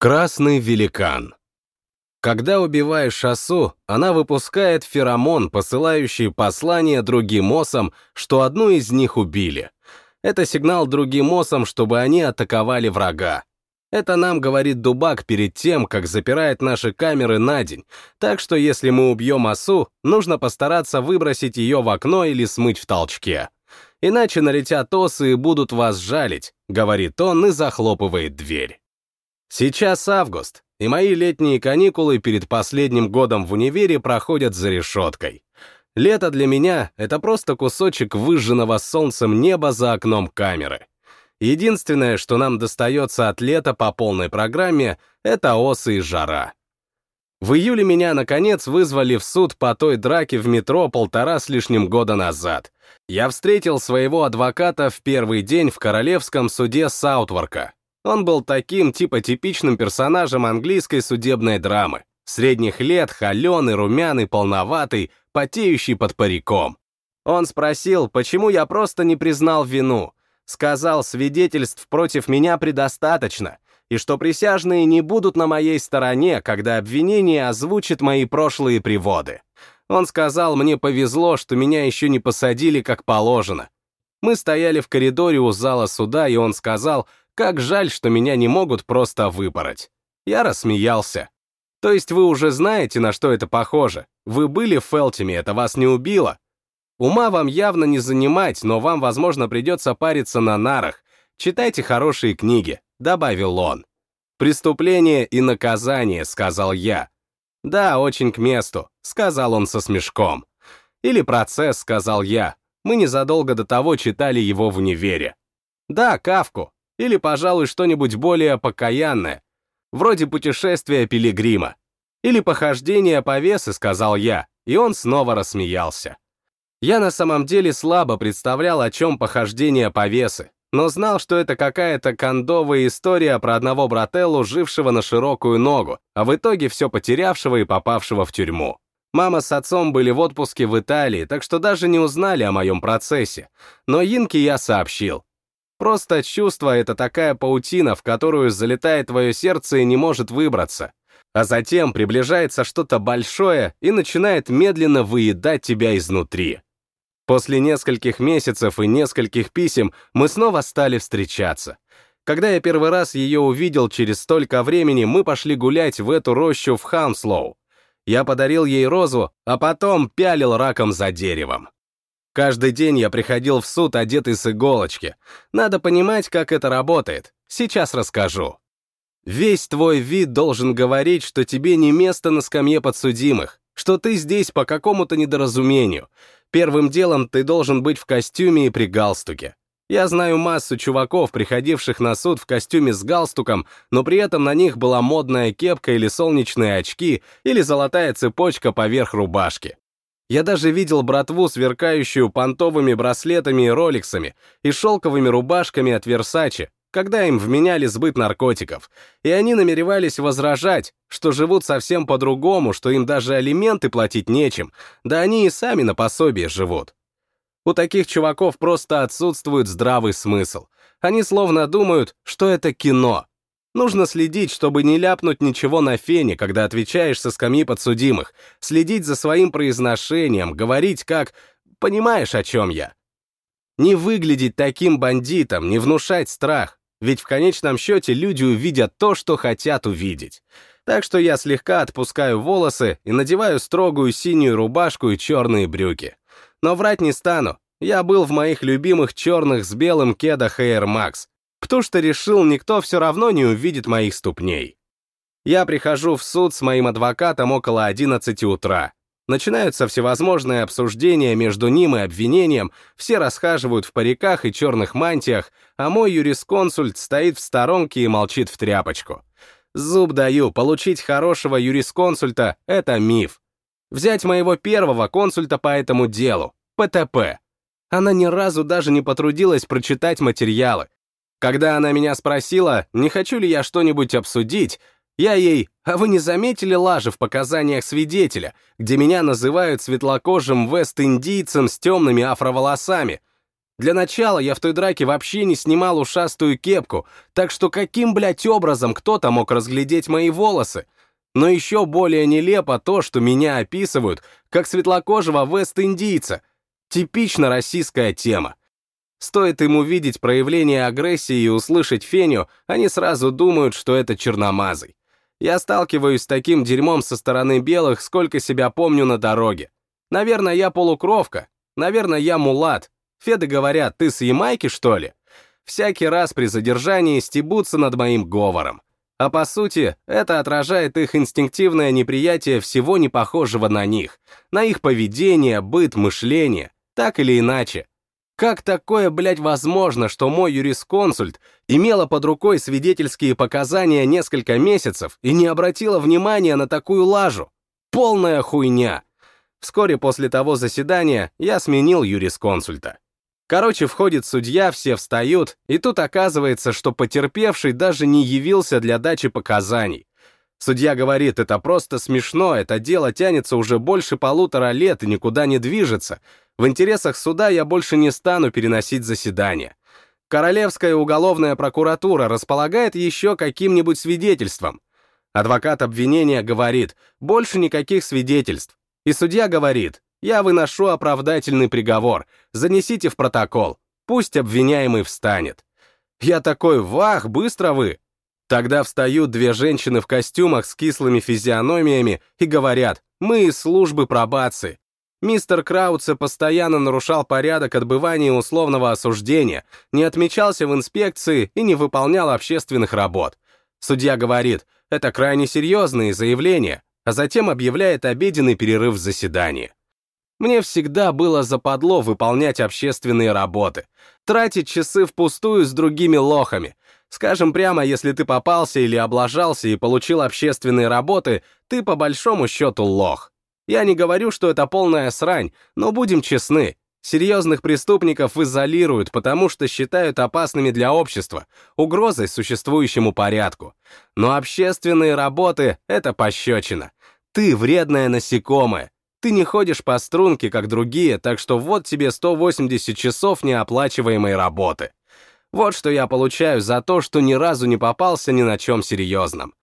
Красный великан. Когда убиваешь осу, она выпускает феромон, посылающий послание другим осам, что одну из них убили. Это сигнал другим осам, чтобы они атаковали врага. Это нам говорит Дубак перед тем, как запирает наши камеры на день, так что если мы убьем осу, нужно постараться выбросить ее в окно или смыть в толчке. Иначе налетят осы и будут вас жалить, говорит он и захлопывает дверь. Сейчас август, и мои летние каникулы перед последним годом в универе проходят за решеткой. Лето для меня — это просто кусочек выжженного солнцем неба за окном камеры. Единственное, что нам достается от лета по полной программе, это осы и жара. В июле меня, наконец, вызвали в суд по той драке в метро полтора с лишним года назад. Я встретил своего адвоката в первый день в Королевском суде Саутворка. Он был таким типа типичным персонажем английской судебной драмы. Средних лет, холеный, румяный, полноватый, потеющий под париком. Он спросил, почему я просто не признал вину, Сказал, свидетельств против меня предостаточно, и что присяжные не будут на моей стороне, когда обвинение озвучит мои прошлые приводы. Он сказал, мне повезло, что меня еще не посадили как положено. Мы стояли в коридоре у зала суда, и он сказал, как жаль, что меня не могут просто выпороть. Я рассмеялся. То есть вы уже знаете, на что это похоже? Вы были в Фелтиме, это вас не убило? Ума вам явно не занимать, но вам, возможно, придется париться на нарах. Читайте хорошие книги», — добавил он. «Преступление и наказание», — сказал я. «Да, очень к месту», — сказал он со смешком. «Или процесс», — сказал я. Мы незадолго до того читали его в универе. «Да, Кавку. Или, пожалуй, что-нибудь более покаянное. Вроде путешествия пилигрима. Или похождение по весу», — сказал я, и он снова рассмеялся. Я на самом деле слабо представлял, о чем похождение повесы, но знал, что это какая-то кондовая история про одного брателлу, жившего на широкую ногу, а в итоге все потерявшего и попавшего в тюрьму. Мама с отцом были в отпуске в Италии, так что даже не узнали о моем процессе. Но Инке я сообщил. Просто чувство — это такая паутина, в которую залетает твое сердце и не может выбраться. А затем приближается что-то большое и начинает медленно выедать тебя изнутри. После нескольких месяцев и нескольких писем мы снова стали встречаться. Когда я первый раз ее увидел через столько времени, мы пошли гулять в эту рощу в Хамслоу. Я подарил ей розу, а потом пялил раком за деревом. Каждый день я приходил в суд, одетый с иголочки. Надо понимать, как это работает. Сейчас расскажу. Весь твой вид должен говорить, что тебе не место на скамье подсудимых, что ты здесь по какому-то недоразумению, Первым делом ты должен быть в костюме и при галстуке. Я знаю массу чуваков, приходивших на суд в костюме с галстуком, но при этом на них была модная кепка или солнечные очки, или золотая цепочка поверх рубашки. Я даже видел братву, сверкающую понтовыми браслетами и роликсами, и шелковыми рубашками от Версачи, когда им вменяли сбыт наркотиков, и они намеревались возражать, что живут совсем по-другому, что им даже алименты платить нечем, да они и сами на пособие живут. У таких чуваков просто отсутствует здравый смысл. Они словно думают, что это кино. Нужно следить, чтобы не ляпнуть ничего на фене, когда отвечаешь со скамьи подсудимых, следить за своим произношением, говорить как «понимаешь, о чем я». Не выглядеть таким бандитом, не внушать страх, ведь в конечном счете люди увидят то, что хотят увидеть. Так что я слегка отпускаю волосы и надеваю строгую синюю рубашку и черные брюки. Но врать не стану. Я был в моих любимых черных с белым кедах Air Max, потому что решил, никто все равно не увидит моих ступней. Я прихожу в суд с моим адвокатом около 11 утра. Начинаются всевозможные обсуждения между ним и обвинением, все расхаживают в париках и черных мантиях, а мой юрисконсульт стоит в сторонке и молчит в тряпочку. Зуб даю, получить хорошего юрисконсульта — это миф. Взять моего первого консульта по этому делу, ПТП. Она ни разу даже не потрудилась прочитать материалы. Когда она меня спросила, не хочу ли я что-нибудь обсудить, я ей, а вы не заметили лажи в показаниях свидетеля, где меня называют светлокожим вест-индийцем с темными афроволосами? Для начала я в той драке вообще не снимал ушастую кепку, так что каким, блядь, образом кто-то мог разглядеть мои волосы? Но еще более нелепо то, что меня описывают как светлокожего вест-индийца. Типично российская тема. Стоит им увидеть проявление агрессии и услышать феню, они сразу думают, что это черномазый. Я сталкиваюсь с таким дерьмом со стороны белых, сколько себя помню на дороге. Наверное, я полукровка. Наверное, я мулат. Феды говорят, ты с Ямайки, что ли? Всякий раз при задержании стебутся над моим говором. А по сути, это отражает их инстинктивное неприятие всего не похожего на них, на их поведение, быт, мышление, так или иначе. Как такое, блядь, возможно, что мой юрисконсульт имела под рукой свидетельские показания несколько месяцев и не обратила внимания на такую лажу? Полная хуйня. Вскоре после того заседания я сменил юрисконсульта. Короче, входит судья, все встают, и тут оказывается, что потерпевший даже не явился для дачи показаний. Судья говорит, это просто смешно, это дело тянется уже больше полутора лет и никуда не движется. В интересах суда я больше не стану переносить заседание. Королевская уголовная прокуратура располагает еще каким-нибудь свидетельством. Адвокат обвинения говорит, больше никаких свидетельств. И судья говорит, я выношу оправдательный приговор. Занесите в протокол. Пусть обвиняемый встанет. Я такой, вах, быстро вы. Тогда встают две женщины в костюмах с кислыми физиономиями и говорят, мы из службы пробации. Мистер Краутце постоянно нарушал порядок отбывания условного осуждения, не отмечался в инспекции и не выполнял общественных работ. Судья говорит, это крайне серьезные заявления, а затем объявляет обеденный перерыв в заседании. Мне всегда было западло выполнять общественные работы, тратить часы впустую с другими лохами. Скажем прямо, если ты попался или облажался и получил общественные работы, ты по большому счету лох. Я не говорю, что это полная срань, но будем честны. Серьезных преступников изолируют, потому что считают опасными для общества, угрозой существующему порядку. Но общественные работы — это пощечина. Ты вредное насекомое, ты не ходишь по струнке, как другие, так что вот тебе 180 часов неоплачиваемой работы. Вот что я получаю за то, что ни разу не попался ни на чем серьезном.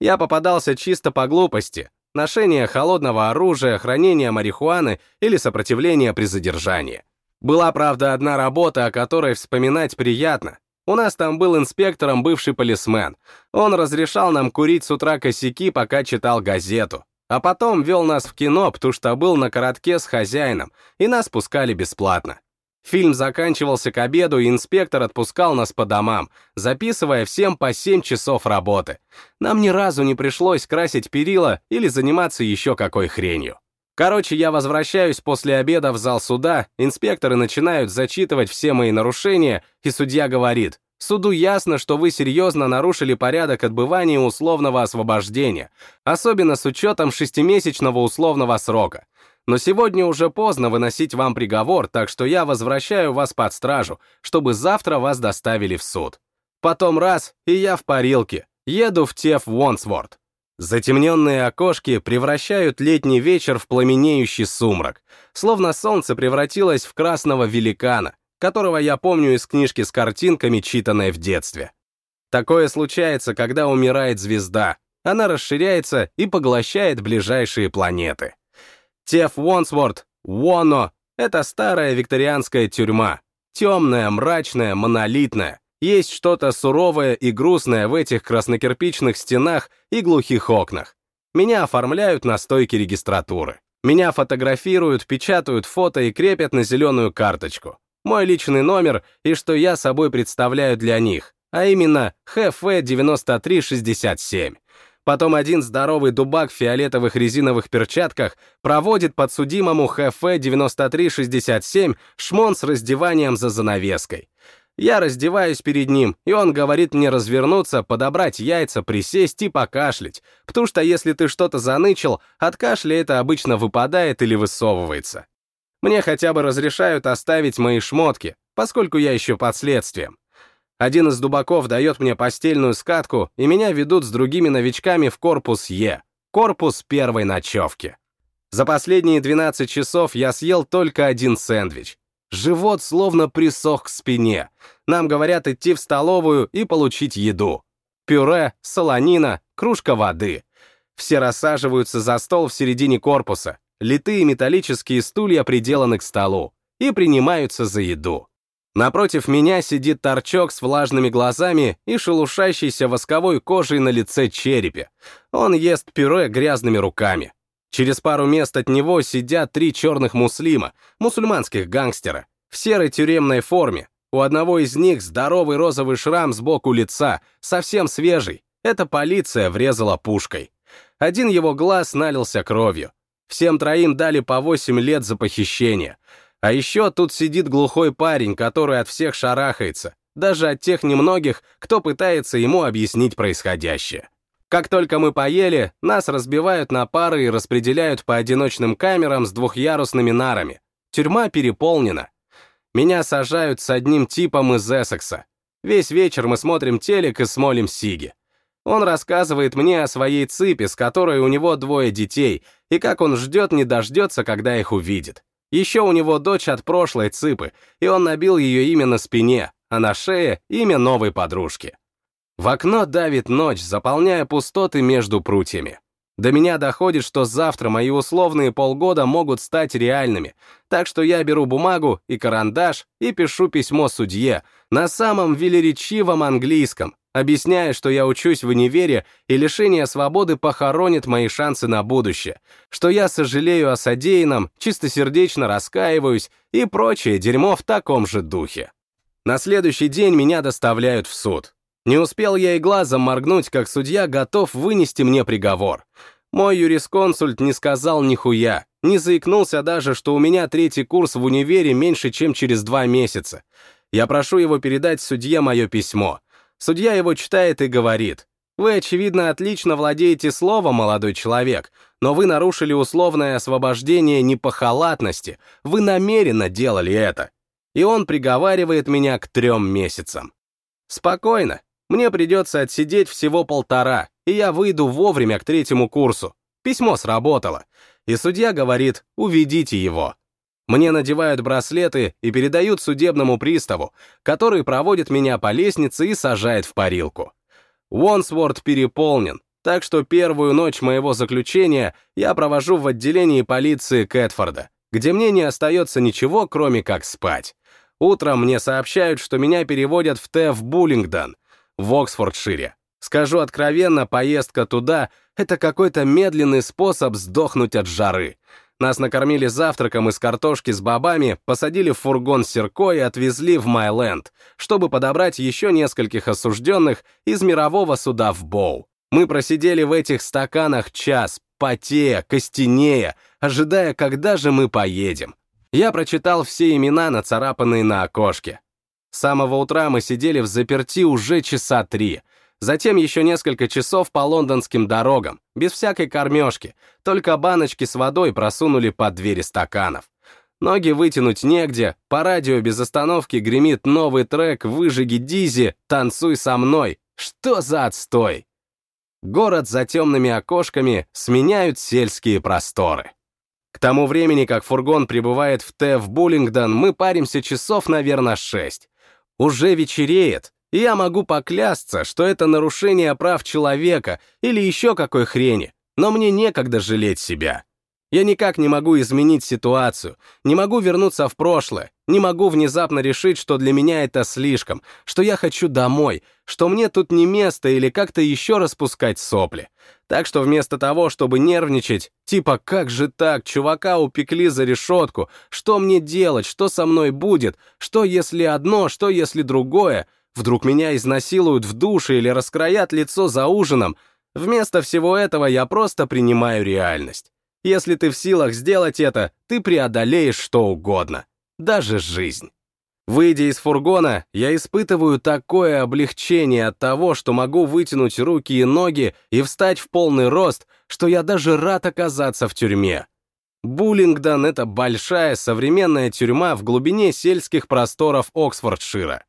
Я попадался чисто по глупости. Ношение холодного оружия, хранение марихуаны или сопротивление при задержании. Была, правда, одна работа, о которой вспоминать приятно. У нас там был инспектором бывший полисмен. Он разрешал нам курить с утра косяки, пока читал газету. А потом вел нас в кино, потому что был на коротке с хозяином, и нас пускали бесплатно. Фильм заканчивался к обеду, и инспектор отпускал нас по домам, записывая всем по 7 часов работы. Нам ни разу не пришлось красить перила или заниматься еще какой хренью. Короче, я возвращаюсь после обеда в зал суда, инспекторы начинают зачитывать все мои нарушения, и судья говорит, Суду ясно, что вы серьезно нарушили порядок отбывания условного освобождения, особенно с учетом шестимесячного условного срока. Но сегодня уже поздно выносить вам приговор, так что я возвращаю вас под стражу, чтобы завтра вас доставили в суд. Потом раз, и я в парилке, еду в Теф Уонсворт. Затемненные окошки превращают летний вечер в пламенеющий сумрак, словно солнце превратилось в красного великана, которого я помню из книжки с картинками, читанной в детстве. Такое случается, когда умирает звезда. Она расширяется и поглощает ближайшие планеты. Теф Уонсворт, Уоно — это старая викторианская тюрьма. Темная, мрачная, монолитная. Есть что-то суровое и грустное в этих краснокирпичных стенах и глухих окнах. Меня оформляют на стойке регистратуры. Меня фотографируют, печатают фото и крепят на зеленую карточку мой личный номер и что я собой представляю для них, а именно ХФ-9367. Потом один здоровый дубак в фиолетовых резиновых перчатках проводит подсудимому ХФ-9367 шмон с раздеванием за занавеской. Я раздеваюсь перед ним, и он говорит мне развернуться, подобрать яйца, присесть и покашлять, потому что если ты что-то занычил, от кашля это обычно выпадает или высовывается. Мне хотя бы разрешают оставить мои шмотки, поскольку я еще под следствием. Один из дубаков дает мне постельную скатку, и меня ведут с другими новичками в корпус Е, корпус первой ночевки. За последние 12 часов я съел только один сэндвич. Живот словно присох к спине. Нам говорят идти в столовую и получить еду. Пюре, солонина, кружка воды. Все рассаживаются за стол в середине корпуса. Литые металлические стулья приделаны к столу и принимаются за еду. Напротив меня сидит торчок с влажными глазами и шелушащейся восковой кожей на лице черепе. Он ест пюре грязными руками. Через пару мест от него сидят три черных муслима, мусульманских гангстера, в серой тюремной форме. У одного из них здоровый розовый шрам сбоку лица, совсем свежий. Это полиция врезала пушкой. Один его глаз налился кровью. Всем троим дали по 8 лет за похищение. А еще тут сидит глухой парень, который от всех шарахается, даже от тех немногих, кто пытается ему объяснить происходящее. Как только мы поели, нас разбивают на пары и распределяют по одиночным камерам с двухъярусными нарами. Тюрьма переполнена. Меня сажают с одним типом из Эссекса. Весь вечер мы смотрим телек и смолим сиги. Он рассказывает мне о своей цыпе, с которой у него двое детей, и как он ждет не дождется, когда их увидит. Еще у него дочь от прошлой цыпы, и он набил ее имя на спине, а на шее — имя новой подружки. В окно давит ночь, заполняя пустоты между прутьями. До меня доходит, что завтра мои условные полгода могут стать реальными, так что я беру бумагу и карандаш и пишу письмо судье на самом велеречивом английском, объясняя, что я учусь в универе и лишение свободы похоронит мои шансы на будущее, что я сожалею о содеянном, чистосердечно раскаиваюсь и прочее дерьмо в таком же духе. На следующий день меня доставляют в суд. Не успел я и глазом моргнуть, как судья готов вынести мне приговор. Мой юрисконсульт не сказал нихуя, не заикнулся даже, что у меня третий курс в универе меньше, чем через два месяца. Я прошу его передать судье мое письмо — Судья его читает и говорит, «Вы, очевидно, отлично владеете словом, молодой человек, но вы нарушили условное освобождение не по халатности, вы намеренно делали это». И он приговаривает меня к трем месяцам. Спокойно, мне придется отсидеть всего полтора, и я выйду вовремя к третьему курсу. Письмо сработало. И судья говорит, уведите его. Мне надевают браслеты и передают судебному приставу, который проводит меня по лестнице и сажает в парилку. Уонсворд переполнен, так что первую ночь моего заключения я провожу в отделении полиции Кэтфорда, где мне не остается ничего, кроме как спать. Утром мне сообщают, что меня переводят в ТЭФ Буллингдон, в Оксфордшире. Скажу откровенно, поездка туда — это какой-то медленный способ сдохнуть от жары. Нас накормили завтраком из картошки с бобами, посадили в фургон с Серко и отвезли в Майленд, чтобы подобрать еще нескольких осужденных из мирового суда в Боу. Мы просидели в этих стаканах час, потея, костенея, ожидая, когда же мы поедем. Я прочитал все имена, нацарапанные на окошке. С самого утра мы сидели в заперти уже часа три — Затем еще несколько часов по лондонским дорогам, без всякой кормежки, только баночки с водой просунули под двери стаканов. Ноги вытянуть негде, по радио без остановки гремит новый трек «Выжиги Дизи», «Танцуй со мной». Что за отстой? Город за темными окошками сменяют сельские просторы. К тому времени, как фургон прибывает в Т в Буллингдон, мы паримся часов, наверное, шесть. Уже вечереет, и я могу поклясться, что это нарушение прав человека или еще какой хрени, но мне некогда жалеть себя. Я никак не могу изменить ситуацию, не могу вернуться в прошлое, не могу внезапно решить, что для меня это слишком, что я хочу домой, что мне тут не место или как-то еще распускать сопли. Так что вместо того, чтобы нервничать, типа «как же так, чувака упекли за решетку, что мне делать, что со мной будет, что если одно, что если другое», Вдруг меня изнасилуют в душе или раскроят лицо за ужином. Вместо всего этого я просто принимаю реальность. Если ты в силах сделать это, ты преодолеешь что угодно. Даже жизнь. Выйдя из фургона, я испытываю такое облегчение от того, что могу вытянуть руки и ноги и встать в полный рост, что я даже рад оказаться в тюрьме. Буллингдон — это большая современная тюрьма в глубине сельских просторов Оксфордшира.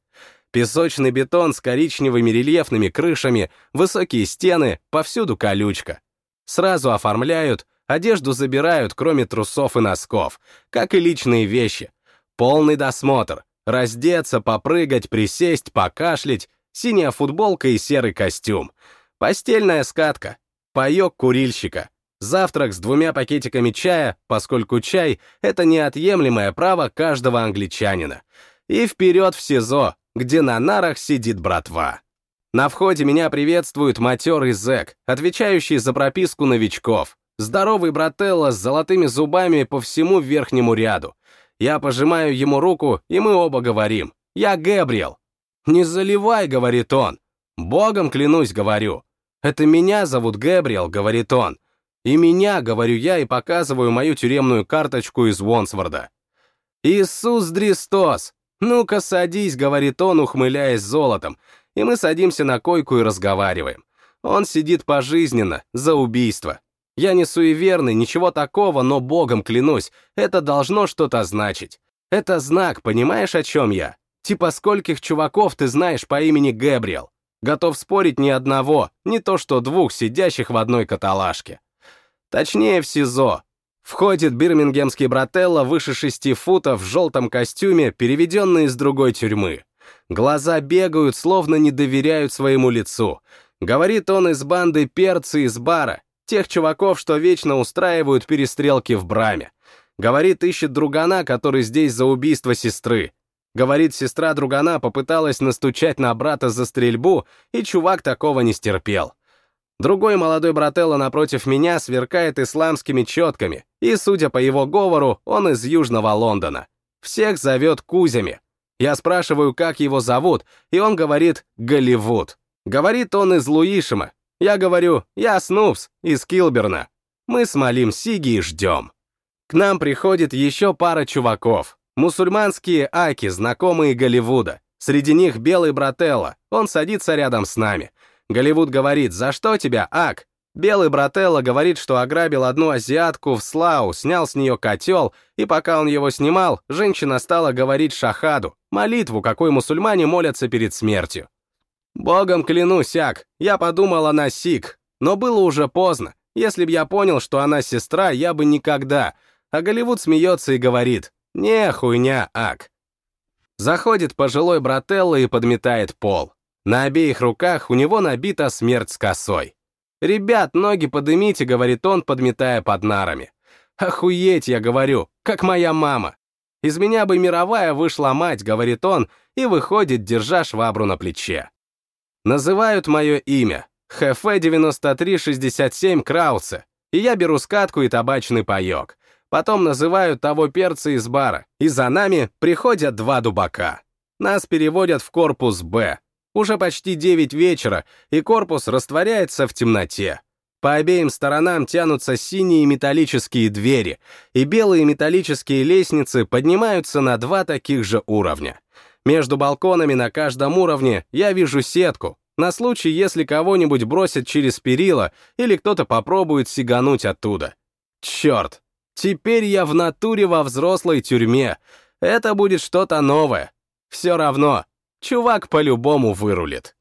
Песочный бетон с коричневыми рельефными крышами, высокие стены, повсюду колючка. Сразу оформляют, одежду забирают, кроме трусов и носков, как и личные вещи. Полный досмотр. Раздеться, попрыгать, присесть, покашлять, синяя футболка и серый костюм. Постельная скатка. Паёк курильщика. Завтрак с двумя пакетиками чая, поскольку чай — это неотъемлемое право каждого англичанина. И вперед в СИЗО, где на нарах сидит братва. На входе меня приветствует матерый зэк, отвечающий за прописку новичков. Здоровый брателло с золотыми зубами по всему верхнему ряду. Я пожимаю ему руку, и мы оба говорим. «Я Гэбриэл». «Не заливай», — говорит он. «Богом клянусь», — говорю. «Это меня зовут Гэбриэл», — говорит он. «И меня», — говорю я и показываю мою тюремную карточку из Уонсворда. «Иисус Дристос! Ну-ка садись», — говорит он, ухмыляясь золотом, и мы садимся на койку и разговариваем. Он сидит пожизненно, за убийство. Я не суеверный, ничего такого, но богом клянусь, это должно что-то значить. Это знак, понимаешь, о чем я? Типа скольких чуваков ты знаешь по имени Гэбриэл? Готов спорить ни одного, не то что двух сидящих в одной каталажке. Точнее, в СИЗО. Входит бирмингемский брателло выше шести футов в желтом костюме, переведенный из другой тюрьмы. Глаза бегают, словно не доверяют своему лицу. Говорит он из банды перцы из бара, тех чуваков, что вечно устраивают перестрелки в браме. Говорит, ищет другана, который здесь за убийство сестры. Говорит, сестра другана попыталась настучать на брата за стрельбу, и чувак такого не стерпел. Другой молодой брателло напротив меня сверкает исламскими четками, и, судя по его говору, он из Южного Лондона. Всех зовет Кузями. Я спрашиваю, как его зовут, и он говорит «Голливуд». Говорит он из Луишима. Я говорю «Я Снупс» из Килберна. Мы смолим Сиги и ждем. К нам приходит еще пара чуваков. Мусульманские аки, знакомые Голливуда. Среди них белый брателло, он садится рядом с нами. Голливуд говорит, за что тебя, ак? Белый брателло говорит, что ограбил одну азиатку в Слау, снял с нее котел, и пока он его снимал, женщина стала говорить шахаду, молитву, какой мусульмане молятся перед смертью. Богом клянусь, ак, я подумал, она сик, но было уже поздно. Если б я понял, что она сестра, я бы никогда. А Голливуд смеется и говорит, не, хуйня, ак. Заходит пожилой брателло и подметает пол. На обеих руках у него набита смерть с косой. «Ребят, ноги подымите», — говорит он, подметая под нарами. «Охуеть, я говорю, как моя мама. Из меня бы мировая вышла мать», — говорит он, и выходит, держа швабру на плече. Называют мое имя. ХФ-9367 Краусе, и я беру скатку и табачный паек. Потом называют того перца из бара, и за нами приходят два дубака. Нас переводят в корпус «Б». Уже почти 9 вечера, и корпус растворяется в темноте. По обеим сторонам тянутся синие металлические двери, и белые металлические лестницы поднимаются на два таких же уровня. Между балконами на каждом уровне я вижу сетку, на случай, если кого-нибудь бросят через перила или кто-то попробует сигануть оттуда. Черт, Теперь я в натуре во взрослой тюрьме. Это будет что-то новое. Все равно, чувак по-любому вырулит.